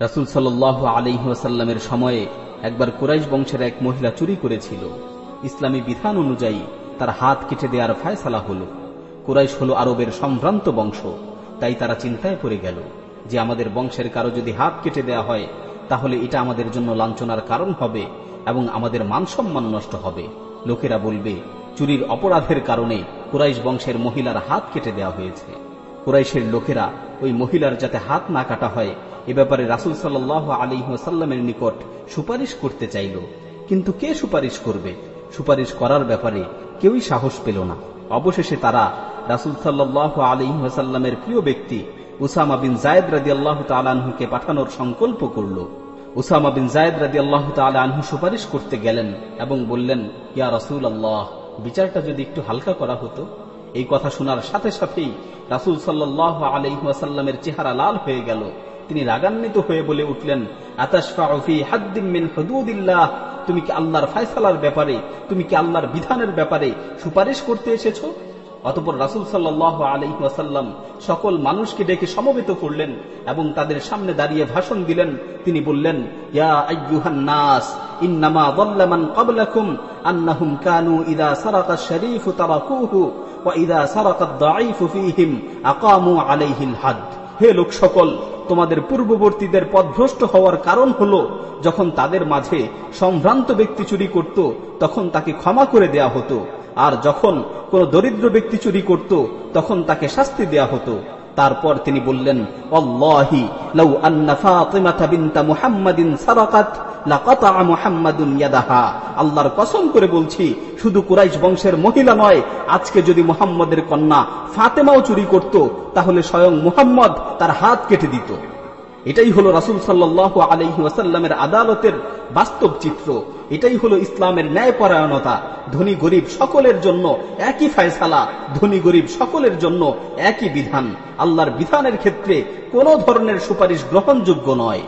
রাসুল সাল আলিহাসাল্লামের সময়ে একবার কুরাইশ বংশের এক মহিলা চুরি করেছিল। ইসলামী বিধান অনুযায়ী তার হাত কেটে দেওয়ার ফায়সালা হল। কুরাইশ হল আরবের সম্ভ্রান্ত বংশ, তাই তারা চিন্তায় পড়ে গেল যে আমাদের বংশের কারও যদি হাত কেটে দেয়া হয়, তাহলে এটা আমাদের জন্য লাঞ্ছনার কারণ হবে এবং আমাদের মান সম্মান নষ্ট হবে। লোকেরা বলবে, চুরির অপরাধের কারণে কুরাইশ বংশের মহিলার হাত কেটে দেওয়া হয়েছে। কুরাইশের লোকেরা ওই মহিলার যাতে হাত না কাটা হয়, এ ব্যাপারে রাসুল সাল আলী নিকট সুপারিশ করতে চাইল। কিন্তু কে সুপারিশ করবে? সুপারিশ করার ব্যাপারে কেউই সাহস পেল না। অবশেষে তারা রাসুল সাল্লাহ আলী প্রিয় ব্যক্তি উসামা বিন জায়দ রাজি আল্লাহ তালাহুকে পাঠানোর সংকল্প করল। উসামা বিন জায়দ রাজি আল্লাহ তালাহু সুপারিশ করতে গেলেন এবং বললেন, ইয়া রসুল আল্লাহ বিচারটা যদি একটু হালকা করা হতো এই কথা শোনার সাথে সাথেই রাসুল সাল্লাহ আলহিহাসাল্লামের চেহারা লাল হয়ে গেল। তিনি রাগান্বিত হয়ে বলে উঠলেন তুমি কি আল্লাহর ফায়সালার ব্যাপারে, তুমি কি আল্লাহর বিধানের ব্যাপারে সুপারিশ করতে এসেছ? অতপর রাসুল সাল্লাহ আলহিহাসাল্লাম সকল মানুষকে ডেকে সমবেত করলেন এবং তাদের সামনে দাঁড়িয়ে ভাষণ দিলেন। তিনি বললেন নাস, ইন্নামা বল্লামান কবলাকুম কানু ইদা সারাকা শরীফ তারাকুহু। হে লোক সকল, তোমাদের পূর্ববর্তীদের পথভ্রষ্ট হওয়ার কারণ যখন তাদের মাঝে সম্ভ্রান্ত ব্যক্তি চুরি করত, তখন তাকে ক্ষমা করে দেয়া হতো। আর যখন কোন দরিদ্র ব্যক্তি চুরি করত, তখন তাকে শাস্তি দেয়া হতো। তারপর তিনি বললেন অল্লাহি লাউ আন্না ফাতিমাতা বিনতা মুহাম্মাদিন সারাকাত। আল্লাহর কসম করে বলছি, শুধু কুরাইশ বংশের মহিলা নয়, আজকে যদি মুহাম্মদের কন্যা ফাতেমাও চুরি করত, তাহলে স্বয়ং মুহাম্মদ তার হাত কেটে দিত। এটাই হলো রাসুল সাল্লাহ আলহি আদালতের বাস্তব চিত্র। এটাই হলো ইসলামের ন্যায়পরায়ণতা। ধনী গরিব সকলের জন্য একই ফায়সালা, ধনী গরিব সকলের জন্য একই বিধান। আল্লাহর বিধানের ক্ষেত্রে কোন ধরনের সুপারিশ গ্রহণযোগ্য নয়।